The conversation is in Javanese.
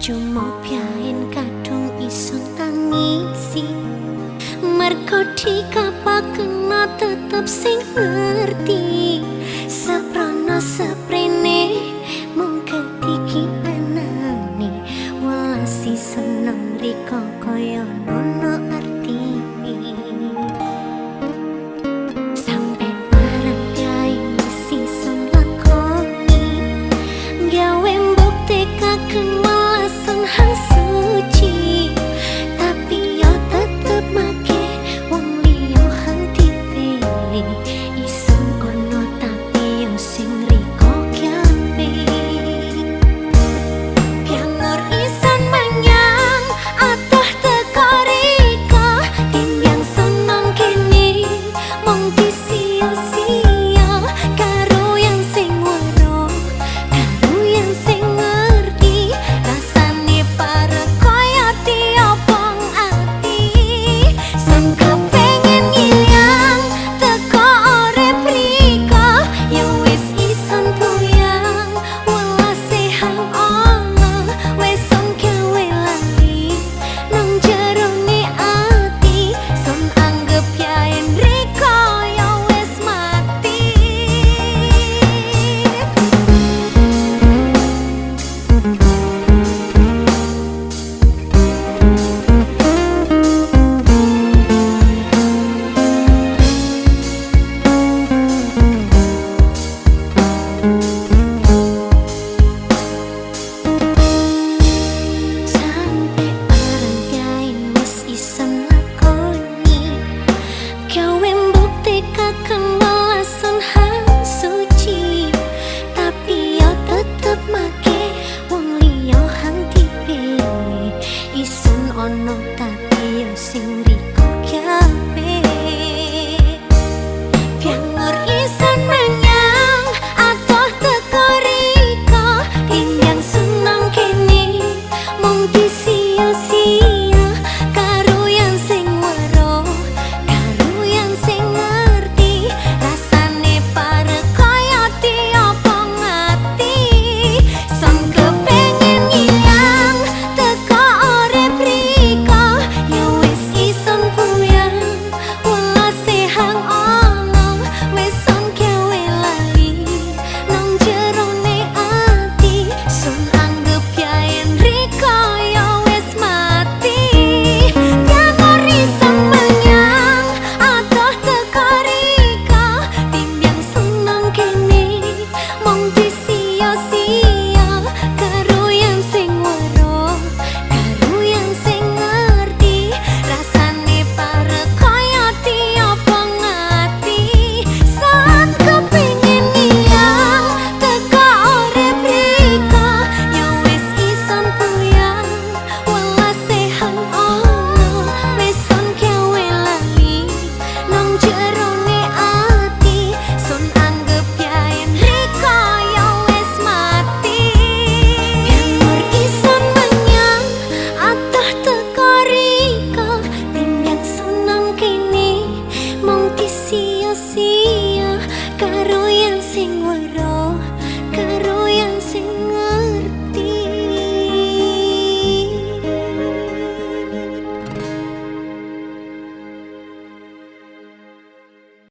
Cuma piain kadung iso tangisi. Merko di kapak kena tetep sing ngerti. Seprono seprene mengketiki anani. Walasi seneng riko koyo nono arti. 心里。Xin